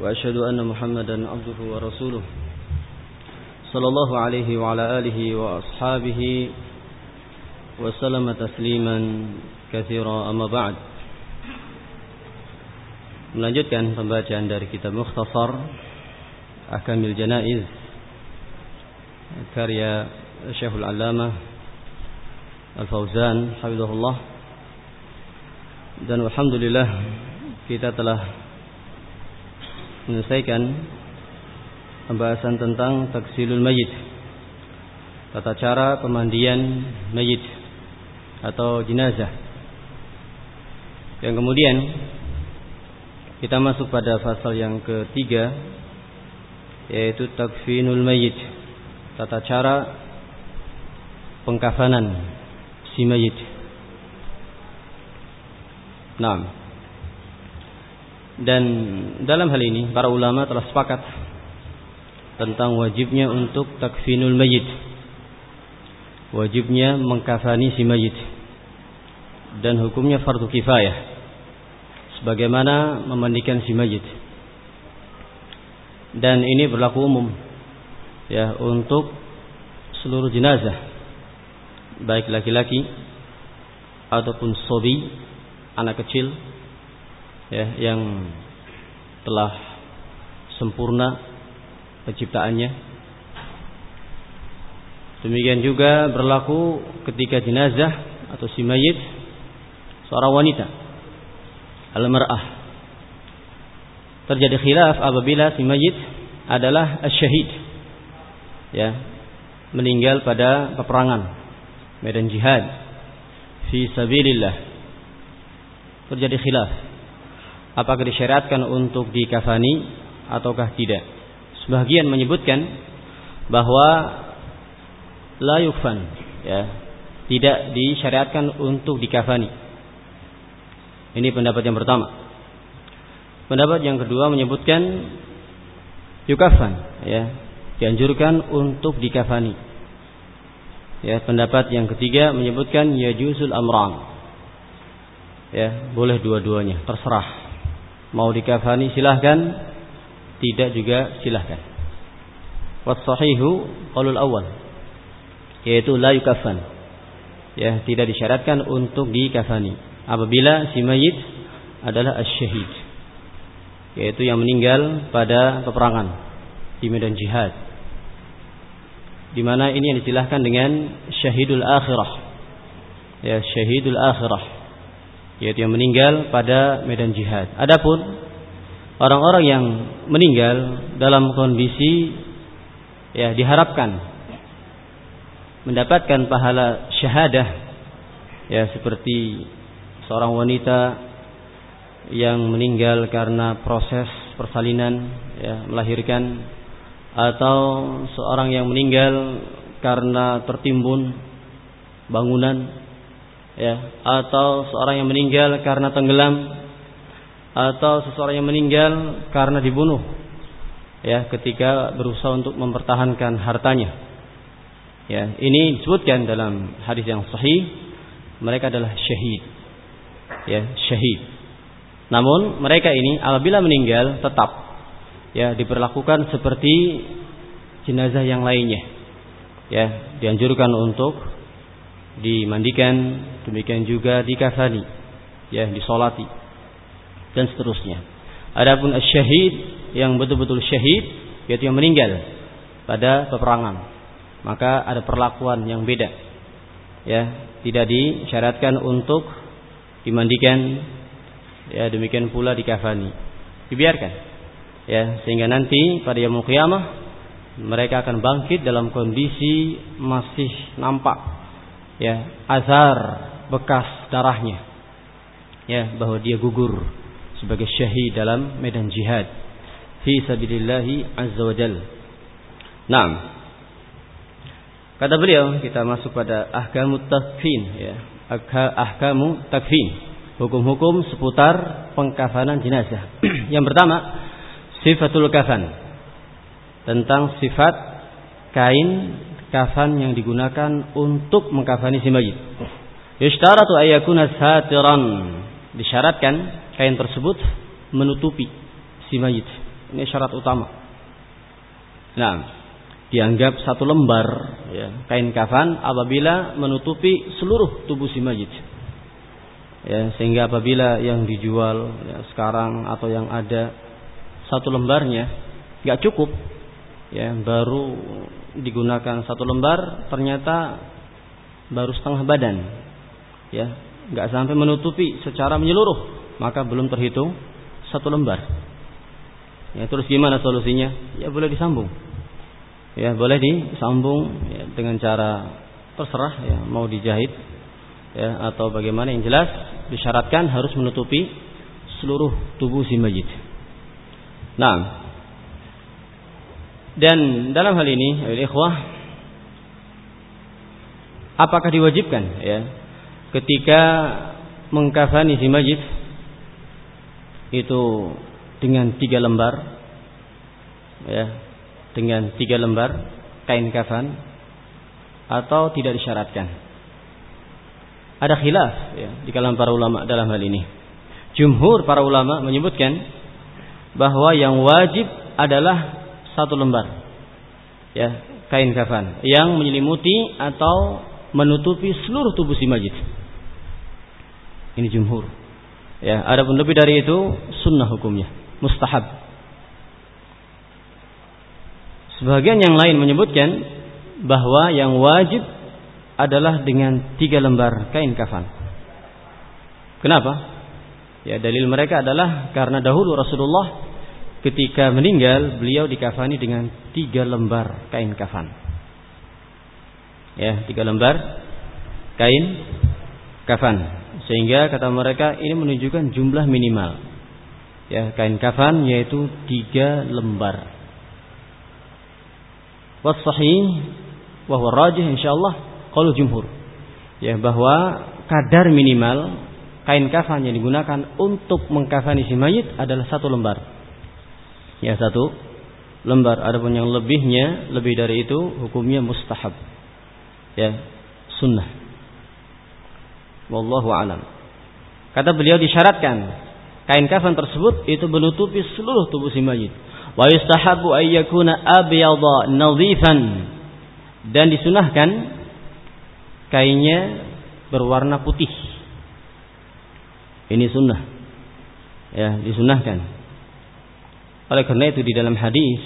وأشهد أن محمدا عبده ورسوله صلى الله عليه وعلى آله وأصحابه وسلم تسليما كثيرا أما بعد Melanjutkan pembacaan dari kitab Mukhtasar Ahkamil Janaiz karya Syekhul Allamah Al-Fauzan Hafizahullah dan alhamdulillah kita telah menyelesaikan pembahasan tentang taksilul mayit tata cara pemandian mayit atau jenazah. Yang kemudian kita masuk pada pasal yang ketiga yaitu takfinul mayit tata cara pengkafanan si mayit Nah, dan dalam hal ini para ulama telah sepakat tentang wajibnya untuk takfinul mayit. Wajibnya mengkafani si mayit. Dan hukumnya fardu kifayah. Sebagaimana memandikan si mayit. Dan ini berlaku umum ya untuk seluruh jenazah baik laki-laki ataupun sobi anak kecil ya yang telah sempurna penciptaannya. Demikian juga berlaku ketika jenazah atau si mayit seorang wanita al-mar'ah. Terjadi khilaf apabila si mayit adalah syahid ya meninggal pada peperangan medan jihad fi sabilillah terjadi khilaf apakah disyariatkan untuk dikafani ataukah tidak. Sebagian menyebutkan bahwa la yukfan ya, tidak disyariatkan untuk dikafani. Ini pendapat yang pertama. Pendapat yang kedua menyebutkan yukafan ya, dianjurkan untuk dikafani. Ya, pendapat yang ketiga menyebutkan yajuzul amran. Ya, boleh dua-duanya, terserah Mau dikafani silahkan. Tidak juga silahkan. Wassahihu qalul awal. Yaitu la yukafan. Ya tidak disyaratkan untuk dikafani. Apabila si mayit adalah asyahid. Yaitu yang meninggal pada peperangan Di medan jihad. Di mana ini yang disilahkan dengan syahidul akhirah. Ya syahidul akhirah yaitu yang meninggal pada medan jihad. Adapun orang-orang yang meninggal dalam kondisi ya diharapkan mendapatkan pahala syahadah ya seperti seorang wanita yang meninggal karena proses persalinan ya melahirkan atau seorang yang meninggal karena tertimbun bangunan ya. Atau seorang yang meninggal karena tenggelam. Atau seseorang yang meninggal karena dibunuh. Ya ketika berusaha untuk mempertahankan hartanya. Ya ini disebutkan dalam hadis yang sahih. Mereka adalah syahid. Ya syahid. Namun mereka ini apabila meninggal tetap ya diperlakukan seperti jenazah yang lainnya. Ya dianjurkan untuk dimandikan, demikian juga dikafani, ya disolati dan seterusnya. Adapun syahid yang betul-betul syahid yaitu yang meninggal pada peperangan, maka ada perlakuan yang beda. Ya, tidak disyaratkan untuk dimandikan ya demikian pula dikafani. Dibiarkan. Ya, sehingga nanti pada yaumul qiyamah mereka akan bangkit dalam kondisi masih nampak ya azar bekas darahnya ya bahwa dia gugur sebagai syahid dalam medan jihad fi sabilillahi azza wajal. Naam. Kata beliau kita masuk pada ahkamu takfin ya. Ahkamu takfin. Hukum-hukum seputar pengkafanan jenazah. Yang pertama, sifatul kafan. Tentang sifat kain kafan yang digunakan untuk mengkafani si mayit. Yushtaratu ayyakuna satiran. Disyaratkan kain tersebut menutupi si mayit. Ini syarat utama. Nah, dianggap satu lembar ya, kain kafan apabila menutupi seluruh tubuh si mayit. Ya, sehingga apabila yang dijual ya, sekarang atau yang ada satu lembarnya nggak cukup, ya baru digunakan satu lembar ternyata baru setengah badan, ya nggak sampai menutupi secara menyeluruh maka belum terhitung satu lembar. Ya, terus gimana solusinya? Ya boleh disambung. Ya boleh disambung ya, dengan cara terserah ya mau dijahit ya atau bagaimana yang jelas disyaratkan harus menutupi seluruh tubuh si mayit. Nah, dan dalam hal ini, ikhwah, apakah diwajibkan? Ya. Ketika mengkafani si mayit itu dengan tiga lembar ya dengan tiga lembar kain kafan atau tidak disyaratkan. Ada khilaf ya, di kalangan para ulama dalam hal ini. Jumhur para ulama menyebutkan bahwa yang wajib adalah satu lembar ya kain kafan yang menyelimuti atau menutupi seluruh tubuh si majid ini jumhur ya adapun lebih dari itu sunnah hukumnya mustahab. Sebagian yang lain menyebutkan bahwa yang wajib adalah dengan tiga lembar kain kafan. Kenapa? Ya dalil mereka adalah karena dahulu Rasulullah ketika meninggal beliau dikafani dengan tiga lembar kain kafan. Ya tiga lembar kain kafan. Sehingga kata mereka ini menunjukkan jumlah minimal ya kain kafan yaitu tiga lembar. Wasahih bahwa rajih insyaallah kalau jumhur ya bahwa kadar minimal kain kafan yang digunakan untuk mengkafani si mayit adalah satu lembar. Ya satu lembar. Adapun yang lebihnya lebih dari itu hukumnya mustahab. Ya sunnah. Wallahu alam. Kata beliau disyaratkan kain kafan tersebut itu menutupi seluruh tubuh si mayit. Wa yustahabu ay yakuna abyadha nadhifan dan disunahkan kainnya berwarna putih. Ini sunnah. Ya, disunahkan. Oleh karena itu di dalam hadis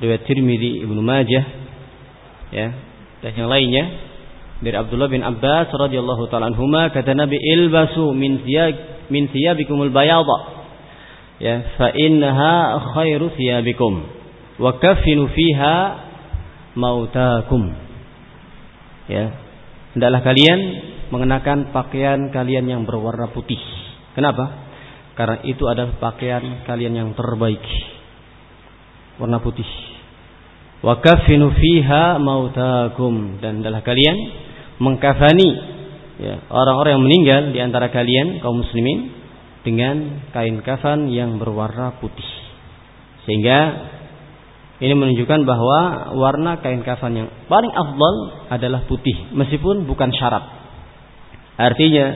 riwayat Tirmidzi Ibnu Majah ya dan yang lainnya dari Abdullah bin Abbas radhiyallahu taala anhuma kata Nabi ilbasu min thiyab min thiyabikumul bayadha ya fa innaha khairu thiyabikum wa kafinu fiha mautakum. Ya hendaklah kalian mengenakan pakaian kalian yang berwarna putih. Kenapa karena itu adalah pakaian kalian yang terbaik warna putih wa kafinu fiha mautakum dan adalah kalian mengkafani ya, orang-orang yang meninggal di antara kalian kaum muslimin dengan kain kafan yang berwarna putih. Sehingga ini menunjukkan bahwa warna kain kafan yang paling afdal adalah putih meskipun bukan syarat. Artinya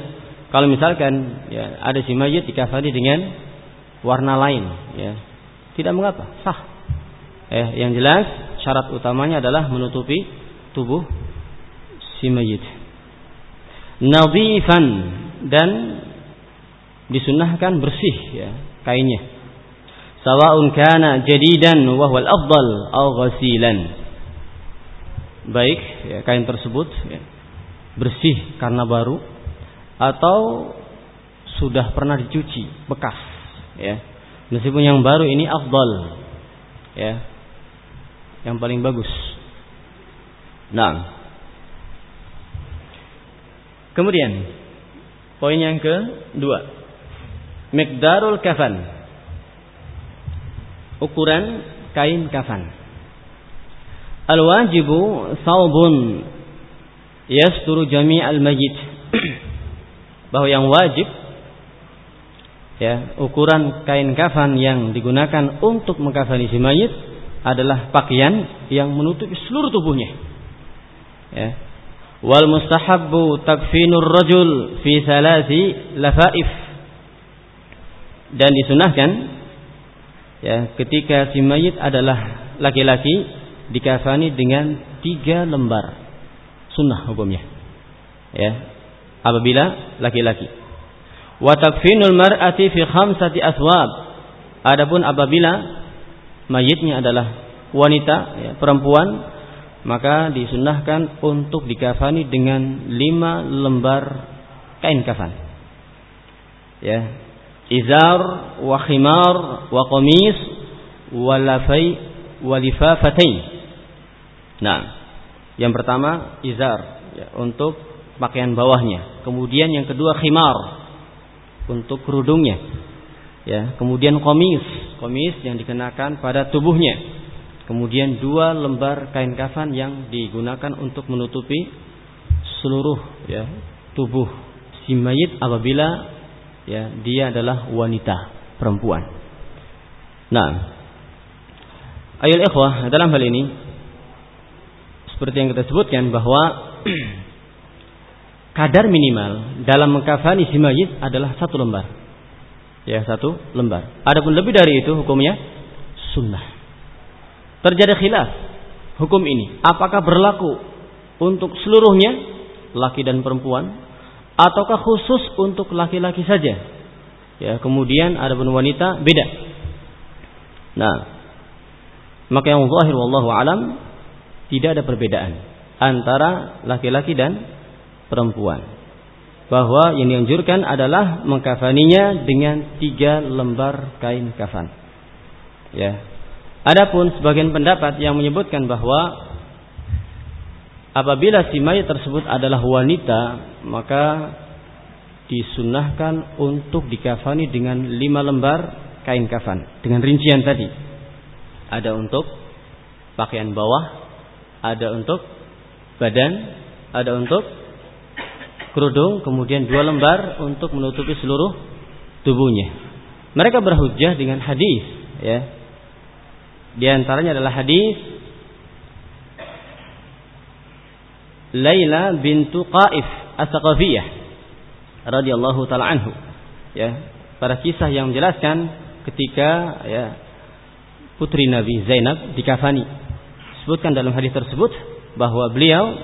kalau misalkan ya, ada si mayit dikafani dengan warna lain ya. Tidak mengapa sah. Eh, yang jelas syarat utamanya adalah menutupi tubuh si mayit. Nadhifan dan disunahkan bersih ya kainnya. Sawaun kana jadidan wa huwal afdal aw ghasilan. Baik ya, kain tersebut ya, bersih karena baru atau sudah pernah dicuci bekas ya meskipun yang baru ini afdal ya yang paling bagus nah Kemudian poin yang kedua, mikdarul kafan. Ukuran kain kafan. Al-wajibu saubun yasturu jami' al-majid. Bahwa yang wajib ya, ukuran kain kafan yang digunakan untuk mengkafani si mayit adalah pakaian yang menutupi seluruh tubuhnya. Ya, wal mustahabbu takfinur rajul fi salasi lafaif. Dan disunahkan ya ketika si mayit adalah laki-laki dikafani dengan tiga lembar. Sunnah hukumnya. Ya apabila laki-laki. Wa takfinul mar'ati fi khamsati aswab. Adapun apabila mayitnya adalah wanita ya, perempuan maka disunnahkan untuk dikafani dengan lima lembar kain kafan. Ya. Izar wa khimar wa qamis wa lafai wa lifafatain. Nah yang pertama izar ya, untuk pakaian bawahnya. Kemudian yang kedua khimar. Untuk kerudungnya. Ya kemudian komis. Komis yang dikenakan pada tubuhnya. Kemudian dua lembar kain kafan yang digunakan untuk menutupi seluruh ya tubuh si mayit apabila ya dia adalah wanita perempuan. Nah, ayat ikhwah dalam hal ini seperti yang kita sebutkan bahwa kadar minimal dalam mengkafani si mayit adalah satu lembar. Ya, satu lembar. Adapun lebih dari itu hukumnya sunnah. Terjadi khilaf hukum ini. Apakah berlaku untuk seluruhnya laki dan perempuan ataukah khusus untuk laki-laki saja? Ya, kemudian ada pun wanita beda. Nah, maka yang zahir wallahu alam tidak ada perbedaan antara laki-laki dan perempuan. Bahwa yang dianjurkan adalah mengkafaninya dengan tiga lembar kain kafan. Ya. Adapun sebagian pendapat yang menyebutkan bahwa apabila si mayat tersebut adalah wanita maka disunahkan untuk dikafani dengan lima lembar kain kafan dengan rincian tadi ada untuk pakaian bawah ada untuk badan ada untuk kerudung kemudian dua lembar untuk menutupi seluruh tubuhnya mereka berhujjah dengan hadis ya di antaranya adalah hadis Laila bintu Qaif As-Saqafiyah radhiyallahu taala anhu. Ya, pada kisah yang menjelaskan ketika ya putri Nabi Zainab dikafani. Sebutkan dalam hadis tersebut bahwa beliau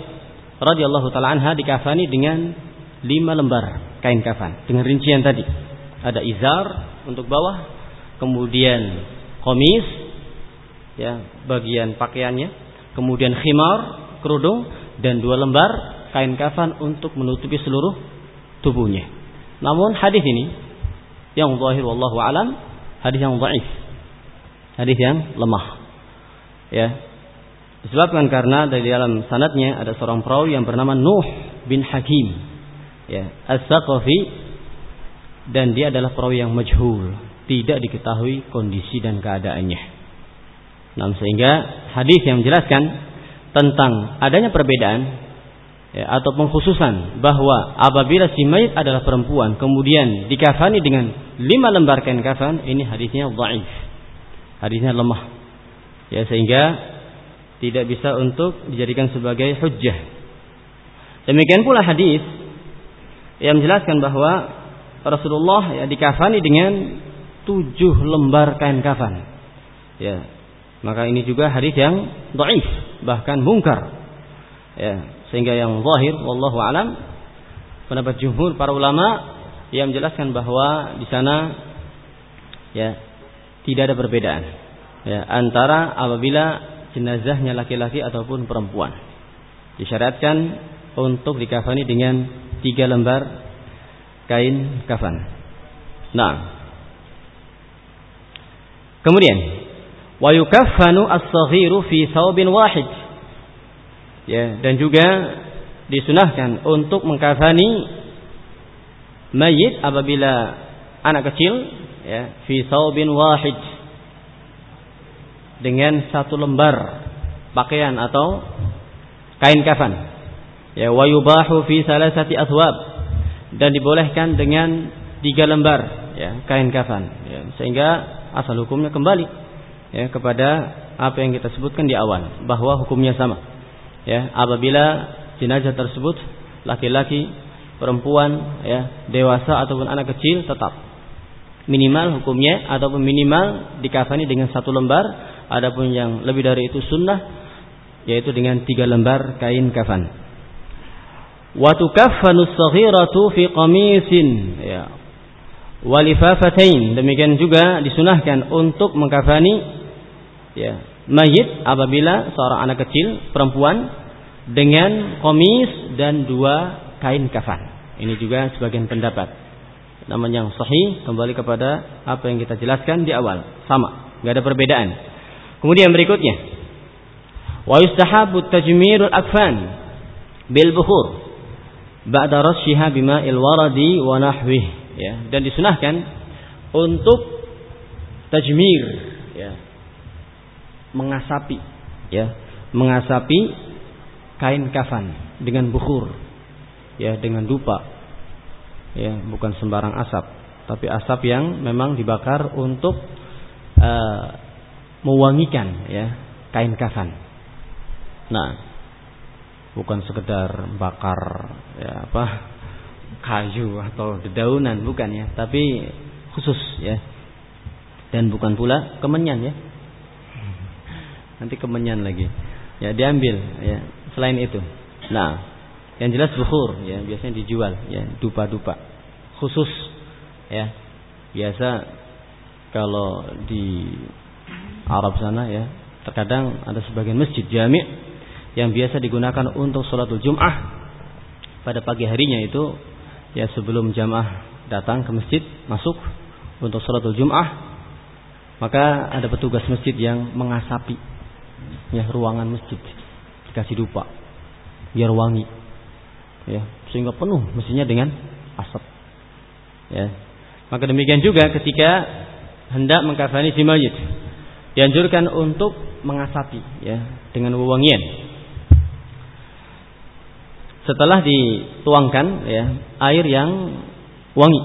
radhiyallahu taala anha dikafani dengan lima lembar kain kafan dengan rincian tadi. Ada izar untuk bawah, kemudian komis ya bagian pakaiannya, kemudian khimar kerudung dan dua lembar kain kafan untuk menutupi seluruh tubuhnya. Namun hadis ini yang zahir wallahu alam hadis yang dhaif. Hadis yang lemah. Ya. Disebabkan karena dari dalam sanatnya ada seorang perawi yang bernama Nuh bin Hakim. Ya, As-Saqafi dan dia adalah perawi yang majhul, tidak diketahui kondisi dan keadaannya. Nah, sehingga hadis yang menjelaskan tentang adanya perbedaan ya, atau pengkhususan bahwa apabila si mayit adalah perempuan kemudian dikafani dengan lima lembar kain kafan ini hadisnya dhaif hadisnya lemah ya sehingga tidak bisa untuk dijadikan sebagai hujjah. Demikian pula hadis yang menjelaskan bahwa Rasulullah ya dikafani dengan tujuh lembar kain kafan. Ya maka ini juga hadis yang dhaif, bahkan mungkar. Ya, sehingga yang zahir wallahu alam. Pendapat jumhur para ulama yang menjelaskan bahwa di sana ya tidak ada perbedaan ya antara apabila jenazahnya laki-laki ataupun perempuan. Disyaratkan untuk dikafani dengan tiga lembar kain kafan. Nah, kemudian wa yukaffanu as-saghiru fi thawbin wahid. Ya, dan juga disunahkan untuk mengkafani mayit apabila anak kecil ya fi thawbin wahid dengan satu lembar pakaian atau kain kafan. Ya wa yubahu fi salasati athwab dan dibolehkan dengan tiga lembar ya kain kafan. Ya, sehingga asal hukumnya kembali ya kepada apa yang kita sebutkan di awal bahwa hukumnya sama. Ya, apabila jenazah tersebut laki-laki, perempuan, ya, dewasa ataupun anak kecil tetap. Minimal hukumnya ataupun minimal dikafani dengan satu lembar adapun yang lebih dari itu sunnah yaitu dengan tiga lembar kain kafan. Wa tukaffanu saghiratu fi qamisin ya. Walifafatain demikian juga disunahkan untuk mengkafani ya mayit apabila seorang anak kecil perempuan dengan komis dan dua kain kafan. Ini juga sebagian pendapat. Namun yang sahih kembali kepada apa yang kita jelaskan di awal, sama, nggak ada perbedaan. Kemudian berikutnya, wa yustahabu tajmirul akfan bil bukhur ba'da rasyiha bima'il waradi wa nahwih. Ya dan disunahkan untuk tajmir ya mengasapi ya mengasapi kain kafan dengan bukhur ya dengan dupa. Ya bukan sembarang asap tapi asap yang memang dibakar untuk uh, mewangikan ya kain kafan. Nah bukan sekedar bakar ya apa kayu atau dedaunan bukan ya tapi khusus ya. Dan bukan pula kemenyan ya. Nanti kemenyan lagi. Ya diambil ya selain itu. Nah yang jelas bukhur ya biasanya dijual ya dupa-dupa. Khusus ya biasa kalau di Arab sana ya. Terkadang ada sebagian masjid jami yang biasa digunakan untuk sholatul Jum'ah. Pada pagi harinya itu ya sebelum jamaah datang ke masjid masuk untuk sholatul Jum'ah maka ada petugas masjid yang mengasapi ya ruangan masjid. Dikasih dupa biar wangi ya sehingga penuh mestinya dengan asap ya. Maka demikian juga ketika hendak mengkafani si mayit dianjurkan untuk mengasapi ya dengan wewangian setelah dituangkan ya air yang wangi.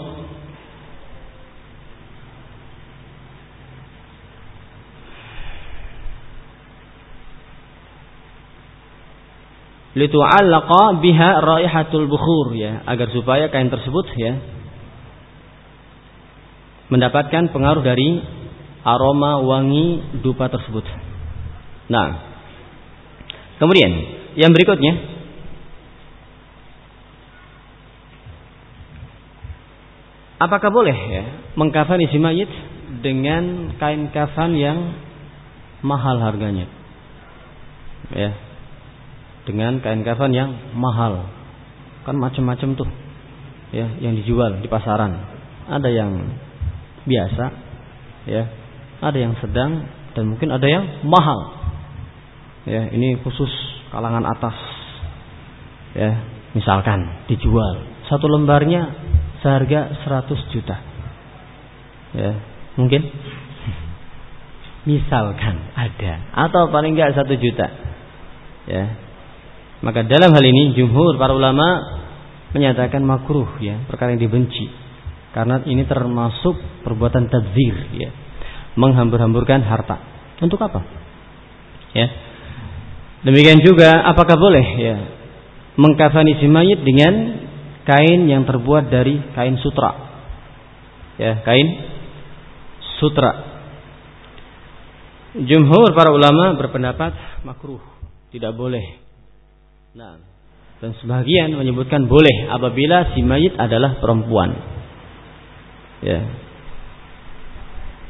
Litu'allaqa biha raihatul bukhur ya agar supaya kain tersebut ya mendapatkan pengaruh dari aroma wangi dupa tersebut. Nah, kemudian yang berikutnya apakah boleh ya mengkafani si mayit dengan kain kafan yang mahal harganya? Ya, dengan kain kafan yang mahal. Kan macam-macam tuh. Ya, yang dijual di pasaran. Ada yang biasa, ya. Ada yang sedang dan mungkin ada yang mahal. Ya, ini khusus kalangan atas. Ya, misalkan dijual satu lembarnya seharga 100 juta. Ya, mungkin misalkan ada atau paling enggak satu juta ya maka dalam hal ini jumhur para ulama menyatakan makruh ya, perkara yang dibenci. Karena ini termasuk perbuatan tadzir ya. Menghambur-hamburkan harta. Untuk apa? Ya. Demikian juga apakah boleh ya mengkafani si mayit dengan kain yang terbuat dari kain sutra. Ya, kain sutra. Jumhur para ulama berpendapat makruh, tidak boleh Nah, dan sebagian menyebutkan boleh apabila si mayit adalah perempuan. Ya.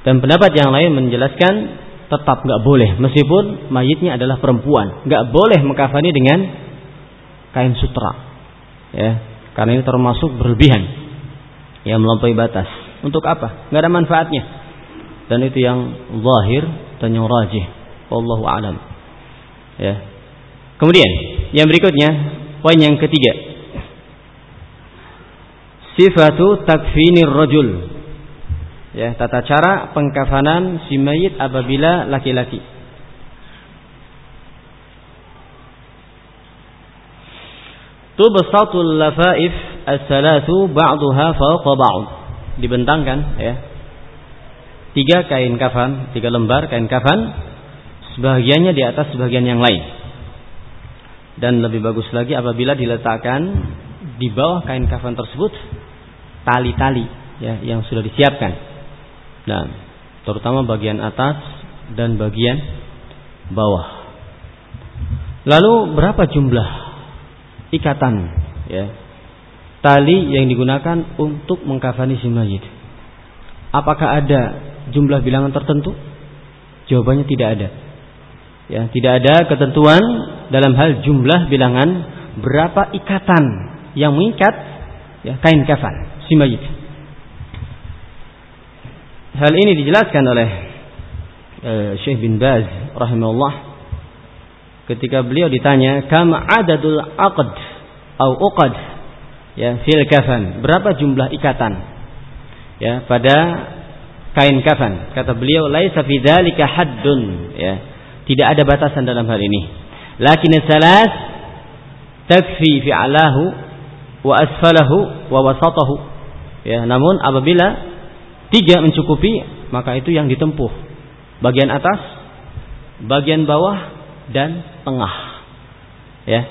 Dan pendapat yang lain menjelaskan tetap nggak boleh meskipun mayitnya adalah perempuan, nggak boleh mengkafani dengan kain sutra. Ya, karena ini termasuk berlebihan yang melampaui batas. Untuk apa? Nggak ada manfaatnya. Dan itu yang zahir dan yang rajih. Wallahu a'lam. Ya. Kemudian yang berikutnya, poin yang ketiga. Sifatu takfinir rajul. Ya, tata cara pengkafanan si mayit apabila laki-laki. Tubsatul lafaif as-salatu ba'daha fawqa ba'd. Dibentangkan ya. Tiga kain kafan, tiga lembar kain kafan, sebagiannya di atas sebagian yang lain dan lebih bagus lagi apabila diletakkan di bawah kain kafan tersebut tali-tali ya yang sudah disiapkan Nah, terutama bagian atas dan bagian bawah. Lalu berapa jumlah ikatan ya tali yang digunakan untuk mengkafani si mayit? Apakah ada jumlah bilangan tertentu? Jawabannya tidak ada. Ya, tidak ada ketentuan dalam hal jumlah bilangan berapa ikatan yang mengikat ya, kain kafan si mayit. Hal ini dijelaskan oleh uh, Syekh bin Baz rahimahullah ketika beliau ditanya kam adadul aqd atau uqad? Ya fil kafan. Berapa jumlah ikatan? Ya pada kain kafan. Kata beliau laisa fi dzalika haddun. Ya tidak ada batasan dalam hal ini. Lakin salas takfi fi alahu wa asfalahu wa wasatahu. Ya namun apabila Tiga mencukupi, maka itu yang ditempuh. Bagian atas, bagian bawah, dan tengah. Ya.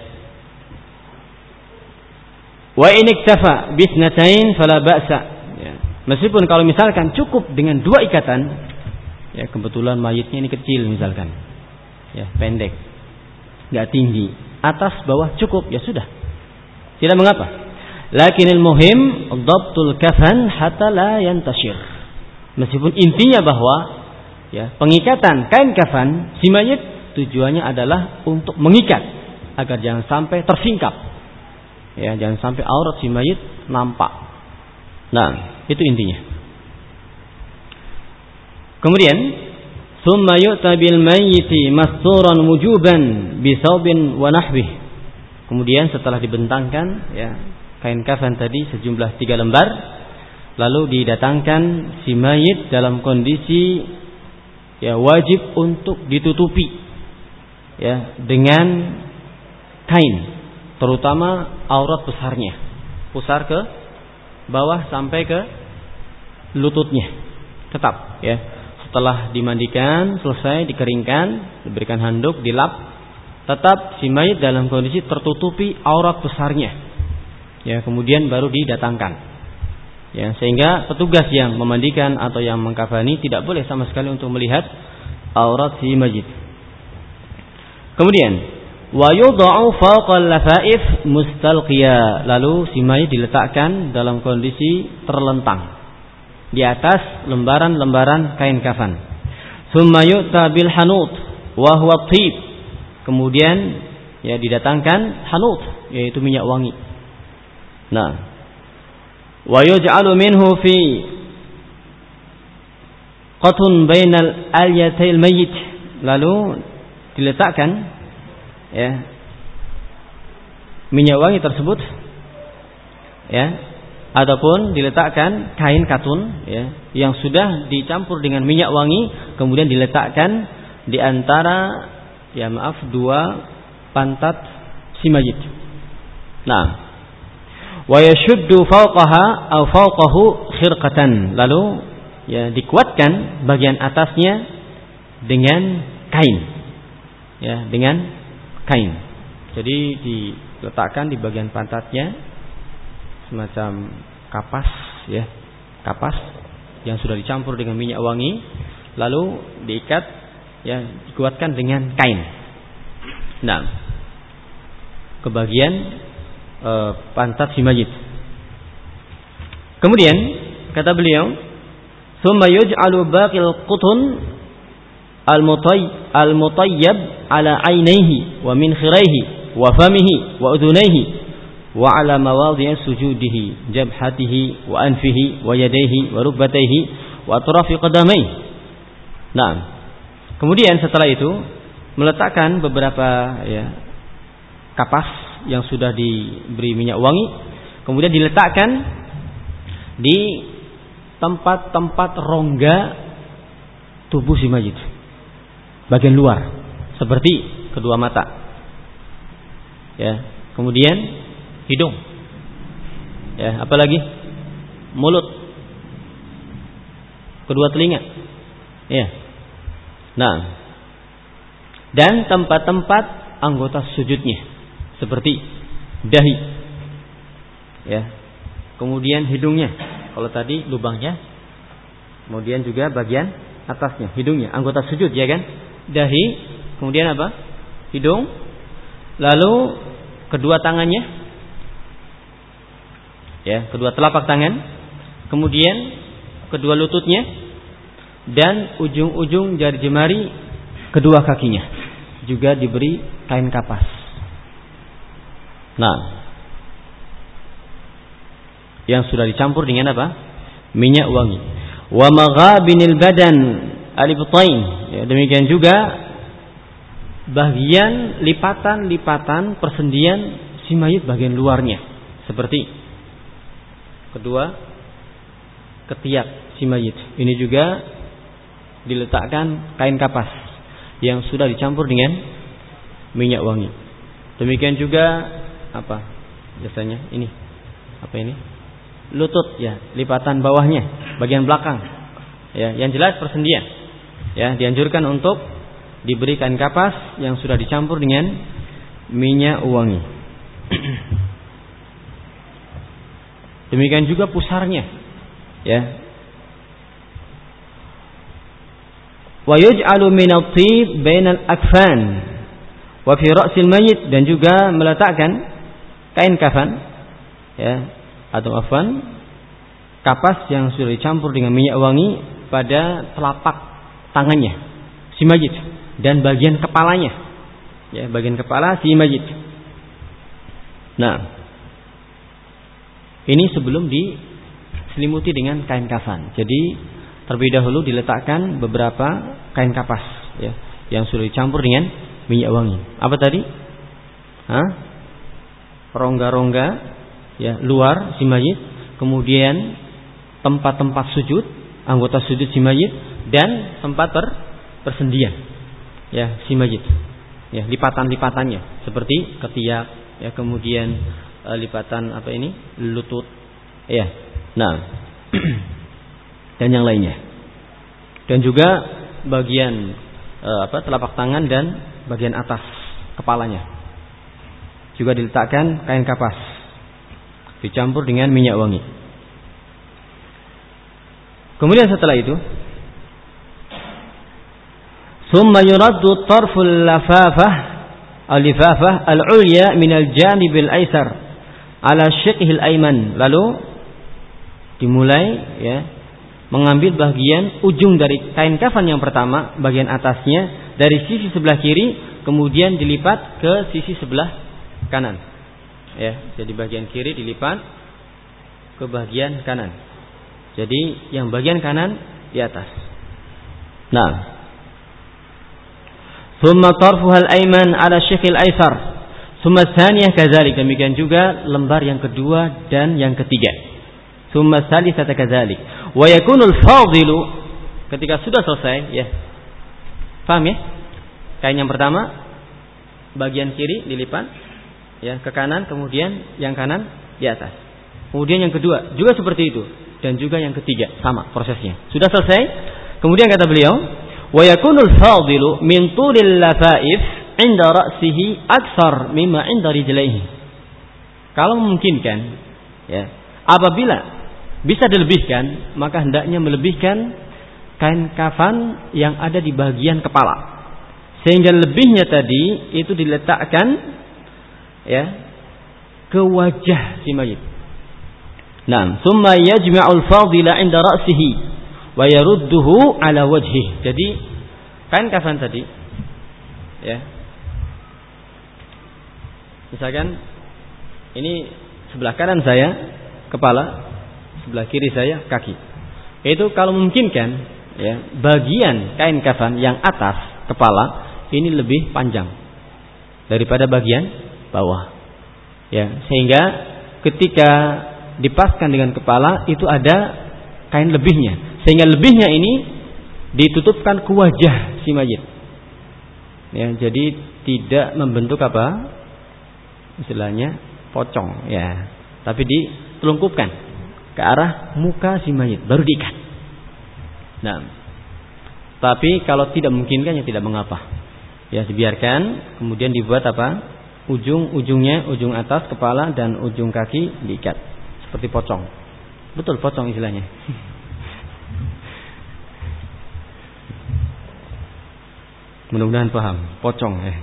Wa in iktafa bisnatain fala ba'sa. Ya. Meskipun kalau misalkan cukup dengan dua ikatan, ya kebetulan mayitnya ini kecil misalkan. Ya, pendek. nggak tinggi. Atas bawah cukup, ya sudah. Tidak mengapa. Lakinil muhim dhabtul kafan hatta la yantashir. Meskipun intinya bahwa ya, pengikatan kain kafan si mayit tujuannya adalah untuk mengikat agar jangan sampai tersingkap. Ya, jangan sampai aurat si mayit nampak. Nah, itu intinya. Kemudian summa yu'ta bil mayyiti masturan wujuban bisawbin wa. Kemudian setelah dibentangkan ya kain kafan tadi sejumlah tiga lembar lalu didatangkan si mayit dalam kondisi ya wajib untuk ditutupi ya dengan kain terutama aurat besarnya. Pusar ke bawah sampai ke lututnya. Tetap ya. Setelah dimandikan selesai dikeringkan diberikan handuk dilap tetap si mayit dalam kondisi tertutupi aurat besarnya ya kemudian baru didatangkan. Ya sehingga petugas yang memandikan atau yang mengkafani tidak boleh sama sekali untuk melihat aurat si majid. Kemudian wa yudha'u lafaif mustalqiya. Lalu si mayit diletakkan dalam kondisi terlentang di atas lembaran-lembaran kain kafan. Summa yu'ta bil hanut wa huwa kemudian ya didatangkan hanut yaitu minyak wangi Nah. Wa yuj'alu minhu fi qatun bainal alyatil mayyit. Lalu diletakkan ya minyak wangi tersebut ya ataupun diletakkan kain katun ya yang sudah dicampur dengan minyak wangi kemudian diletakkan di antara ya maaf dua pantat si mayit. Nah, wa yashuddu fawqaha aw fawqahu khirqatan. Lalu ya dikuatkan bagian atasnya dengan kain. Ya dengan kain. Jadi diletakkan di bagian pantatnya semacam kapas ya kapas yang sudah dicampur dengan minyak wangi. Lalu diikat ya dikuatkan dengan kain. Nah kebagian e, pantat si mayit. Kemudian kata beliau, "Tsumma yuj'alu baqil qutun al-mutay al-mutayyab ala 'ainaihi wa min khiraihi wa famihi wa udunaihi wa ala mawadhi'i sujudihi jabhatihi wa anfihi wa yadayhi wa rukbatayhi wa atrafi qadamaihi." Nah, kemudian setelah itu meletakkan beberapa ya kapas yang sudah diberi minyak wangi kemudian diletakkan di tempat-tempat rongga tubuh si mayit bagian luar seperti kedua mata. Ya kemudian hidung. Ya apalagi? Mulut. Kedua telinga. Ya. Nah. Dan tempat-tempat anggota sujudnya seperti dahi. Ya. Kemudian hidungnya. Kalau tadi lubangnya Kemudian juga bagian atasnya, hidungnya, anggota sujud ya kan? Dahi, kemudian apa? Hidung, lalu kedua tangannya, ya, kedua telapak tangan, kemudian kedua lututnya, dan ujung-ujung jari jemari kedua kakinya. Juga diberi kain kapas. Nah, yang sudah dicampur dengan apa? Minyak wangi. Wa maghabinil badan alibtain. Ya, demikian juga bagian lipatan-lipatan persendian si mayit bagian luarnya seperti kedua ketiak si mayit. Ini juga diletakkan kain kapas yang sudah dicampur dengan minyak wangi. Demikian juga apa? Biasanya ini. Apa ini? Lutut ya, lipatan bawahnya, bagian belakang. Ya, yang jelas persendian. Ya, dianjurkan untuk diberikan kapas yang sudah dicampur dengan minyak wangi. Demikian juga pusarnya. Ya, wa yuj'alu min at-tib bainal akfan wa fi ra'sil dan juga meletakkan kain kafan ya atau afan kapas yang sudah dicampur dengan minyak wangi pada telapak tangannya si mayit dan bagian kepalanya ya bagian kepala si mayit nah ini sebelum diselimuti dengan kain kafan jadi terlebih dahulu diletakkan beberapa kain kapas ya yang sudah dicampur dengan minyak wangi. Apa tadi? Hah? Rongga-rongga ya luar si mayit, kemudian tempat-tempat sujud, anggota sujud si mayit dan tempat per persendian ya si mayit. Ya, lipatan-lipatannya seperti ketiak ya kemudian e, lipatan apa ini? lutut ya. Nah, dan yang lainnya. Dan juga bagian e, apa telapak tangan dan bagian atas kepalanya. Juga diletakkan kain kapas dicampur dengan minyak wangi. Kemudian setelah itu Summa yuraddu tarful lafafah al-lifafah al-ulya min al-janib al-aisar ala syiqhi al-ayman. Lalu dimulai ya mengambil bagian ujung dari kain kafan yang pertama, bagian atasnya dari sisi sebelah kiri, kemudian dilipat ke sisi sebelah kanan. Ya, jadi bagian kiri dilipat ke bagian kanan. Jadi yang bagian kanan di atas. Nah, Thumma tarfuhal aiman ala syikhil aisar. Thumma thaniyah kadzalik. Demikian juga lembar yang kedua dan yang ketiga. Salisata kadzalik wa yakunul fadilu ketika sudah selesai ya paham ya kain yang pertama bagian kiri dilipat ya ke kanan kemudian yang kanan di atas. Kemudian yang kedua juga seperti itu. Dan juga yang ketiga sama prosesnya. Sudah selesai? Kemudian kata beliau wa yakunul fadilu min tulil lafaif inda ra'sihi aksar mimma inda rijlaihi. Kalau memungkinkan ya apabila bisa dilebihkan, maka hendaknya melebihkan kain kafan yang ada di bagian kepala. Sehingga lebihnya tadi itu diletakkan ya ke wajah si mayit. Nah, summa yajma'ul fadila 'inda ra'sihi wa yarudduhu 'ala wajhi. Jadi kain kafan tadi ya. Misalkan ini sebelah kanan saya kepala, sebelah kiri saya kaki. Itu kalau memungkinkan ya, bagian kain kafan yang atas kepala ini lebih panjang daripada bagian bawah. Ya, sehingga ketika dipaskan dengan kepala itu ada kain lebihnya. Sehingga lebihnya ini ditutupkan ke wajah si mayit. Ya, jadi tidak membentuk apa? Istilahnya pocong ya. Tapi ditelungkupkan ke arah muka si mayit baru diikat. Nah, tapi kalau tidak memungkinkan ya tidak mengapa. Ya dibiarkan, kemudian dibuat apa? ujung-ujungnya, ujung atas kepala dan ujung kaki diikat seperti pocong. Betul pocong istilahnya. Mudah-mudahan paham, pocong ya.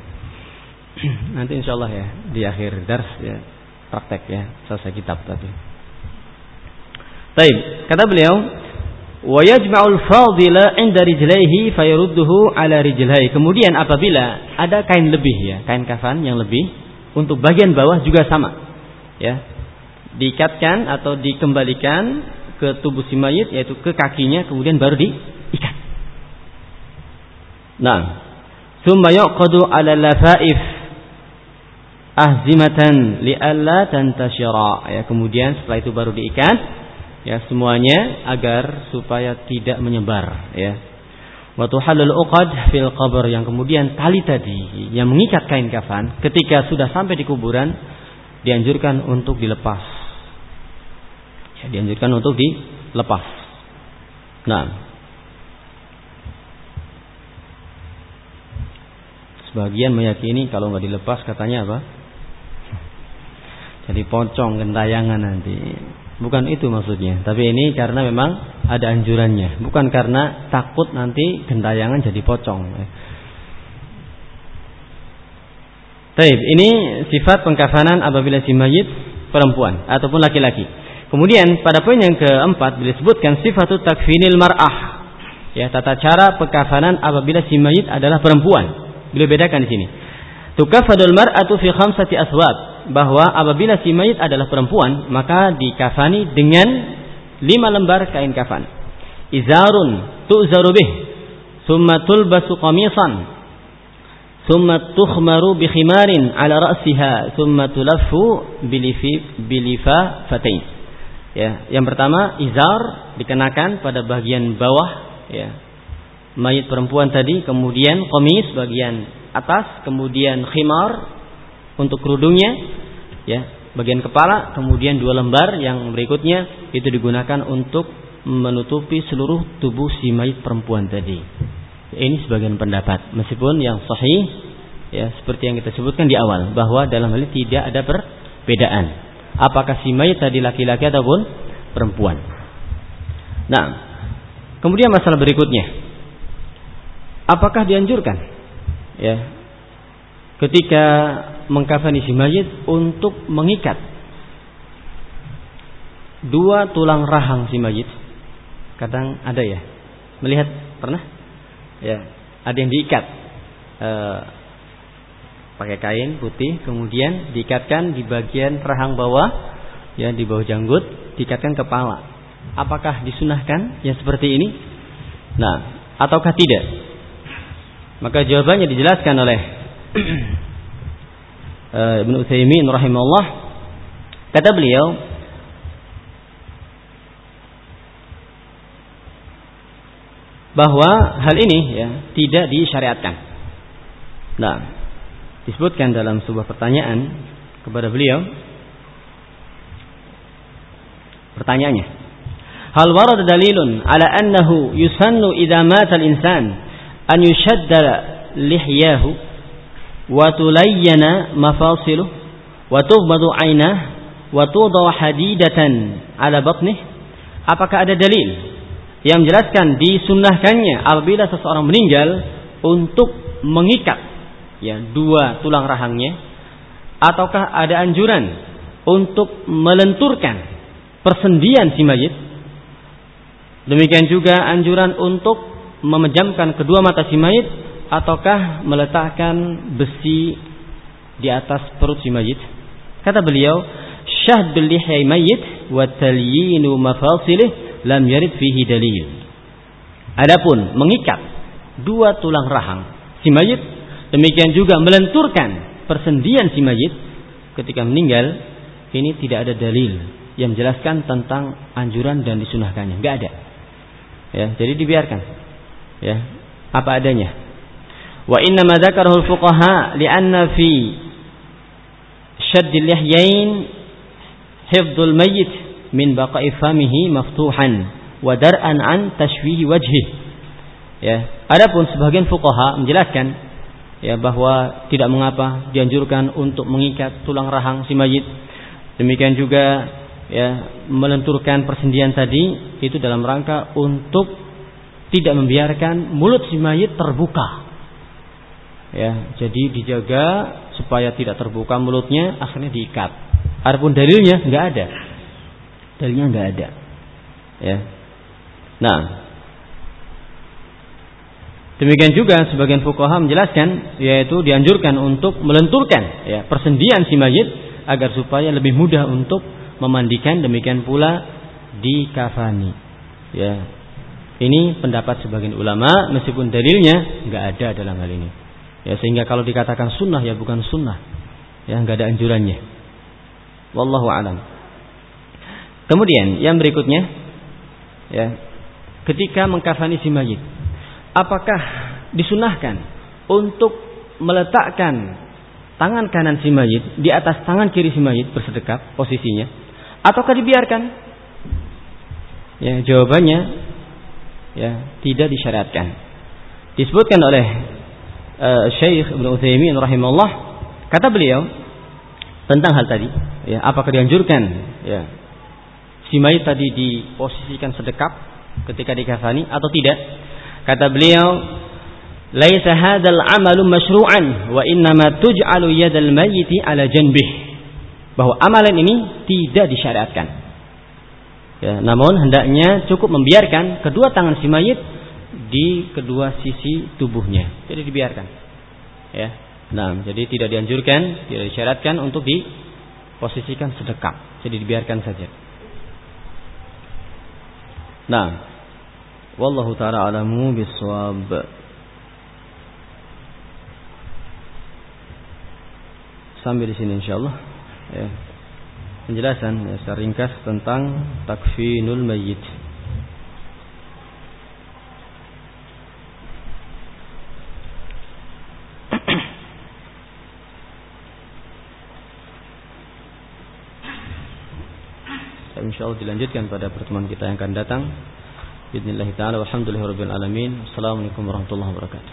Nanti insya Allah ya di akhir dars ya praktek ya selesai kitab tadi. Baik, kata beliau wa yajma'ul fadila 'inda rijlaihi fayarudduhu 'ala. Kemudian apabila ada kain lebih ya, kain kafan yang lebih untuk bagian bawah juga sama. Ya. Diikatkan atau dikembalikan ke tubuh si mayit yaitu ke kakinya kemudian baru diikat. Nah, thumma yuqadu 'ala lafaif ahzimatan li'alla tantashira. Ya, kemudian setelah itu baru diikat ya semuanya agar supaya tidak menyebar ya. Wa tuhallul uqad fil qabr yang kemudian tali tadi yang mengikat kain kafan ketika sudah sampai di kuburan dianjurkan untuk dilepas. Ya, dianjurkan untuk dilepas. Nah, Sebagian meyakini kalau nggak dilepas katanya apa? Jadi pocong gentayangan nanti. Bukan itu maksudnya. Tapi ini karena memang ada anjurannya. Bukan karena takut nanti gentayangan jadi pocong. Taib, ini sifat pengkafanan apabila si mayit perempuan ataupun laki-laki. Kemudian pada poin yang keempat disebutkan sifat takfinil mar'ah. Ya, tata cara pengkafanan apabila si mayit adalah perempuan. Beliau bedakan di sini. Tukafadul mar'atu fi khamsati aswab bahwa apabila si mayit adalah perempuan maka dikafani dengan lima lembar kain kafan. Izarun tu'zaru bih, thumma tulbasu qamisan, thumma tukhmaru bi khimarin ala ra'siha, thumma tulaffu bilifi bilifa. Ya, yang pertama izar dikenakan pada bagian bawah ya, mayit perempuan tadi, kemudian komis bagian atas, kemudian khimar untuk kerudungnya, ya, bagian kepala, kemudian dua lembar yang berikutnya itu digunakan untuk menutupi seluruh tubuh si mayit perempuan tadi. Ini sebagian pendapat, meskipun yang sahih ya seperti yang kita sebutkan di awal bahwa dalam hal ini tidak ada perbedaan. Apakah si mayit tadi laki-laki ataupun perempuan. Nah, kemudian masalah berikutnya apakah dianjurkan ya ketika mengkafani si mayit untuk mengikat dua tulang rahang si mayit. Kadang ada ya. Melihat pernah? Ya ada yang diikat. E, pakai kain putih kemudian diikatkan di bagian rahang bawah ya di bawah janggut diikatkan kepala. Apakah disunahkan yang seperti ini? Nah ataukah tidak? Maka jawabannya dijelaskan oleh Ibnu Utsaimin rahimahullah kata beliau bahwa hal ini ya tidak disyariatkan. Nah, disebutkan dalam sebuah pertanyaan kepada beliau pertanyaannya Hal warad dalilun ala annahu yusannu idza mata al-insan an yushadda lihyahu wa tulayyana mafasiluh wa tughmadu ala batnih apakah ada dalil yang menjelaskan disunnahkannya apabila seseorang meninggal untuk mengikat ya dua tulang rahangnya? Ataukah ada anjuran untuk melenturkan persendian si mayit? Demikian juga anjuran untuk memejamkan kedua mata si mayit ataukah meletakkan besi di atas perut si mayit? Kata beliau, syahdul lihyai mayit wa talyinu mafasilih lam yarid fihi dalil. Adapun mengikat dua tulang rahang si mayit, demikian juga melenturkan persendian si mayit ketika meninggal, ini tidak ada dalil yang menjelaskan tentang anjuran dan disunahkannya. Enggak ada. Ya, jadi dibiarkan ya apa adanya wa inna ma dzakarahu al-fuqaha li'anna fi shadd al-lihyain hifdhul mayyit min baqa'i famihi maftuhan wa dar'an an tashwih wajhi ya adapun sebagian fuqaha menjelaskan ya bahwa tidak mengapa dianjurkan untuk mengikat tulang rahang si mayit demikian juga ya melenturkan persendian tadi itu dalam rangka untuk tidak membiarkan mulut si mayit terbuka. Ya, jadi dijaga supaya tidak terbuka mulutnya, akhirnya diikat. Adapun dalilnya nggak ada. Dalilnya nggak ada. Ya. Nah, Demikian juga sebagian fuqaha menjelaskan yaitu dianjurkan untuk melenturkan ya persendian si mayit agar supaya lebih mudah untuk memandikan demikian pula di kafani. Ya. Ini pendapat sebagian ulama meskipun dalilnya nggak ada dalam hal ini. Ya sehingga kalau dikatakan sunnah ya bukan sunnah. Ya nggak ada anjurannya. Wallahu alam. Kemudian yang berikutnya ya ketika mengkafani si mayit apakah disunahkan untuk meletakkan tangan kanan si mayit di atas tangan kiri si mayit bersedekap posisinya ataukah dibiarkan? Ya, jawabannya ya tidak disyariatkan. Disebutkan oleh uh, Syekh Ibnu Utsaimin rahimahullah kata beliau tentang hal tadi, ya, apakah dianjurkan ya si mayit tadi diposisikan sedekap ketika dikafani atau tidak? Kata beliau, "Laisa hadzal amalu masyru'an wa innama tuj'alu yadal mayyiti ala janbih." Bahwa amalan ini tidak disyariatkan. Ya, namun hendaknya cukup membiarkan kedua tangan si mayit di kedua sisi tubuhnya. Jadi dibiarkan. Ya. Nah, jadi tidak dianjurkan, tidak disyaratkan untuk diposisikan sedekap. Jadi dibiarkan saja. Nah, wallahu taala alamu bisawab. Sampai di sini insyaallah. Ya. Penjelasan ya, secara ringkas tentang takfinul mayyit. Insyaallah dilanjutkan pada pertemuan kita yang akan datang. Bismillahirrahmanirrahim. Alhamdulillahirabbil alamin. Warahmatullahi wabarakatuh.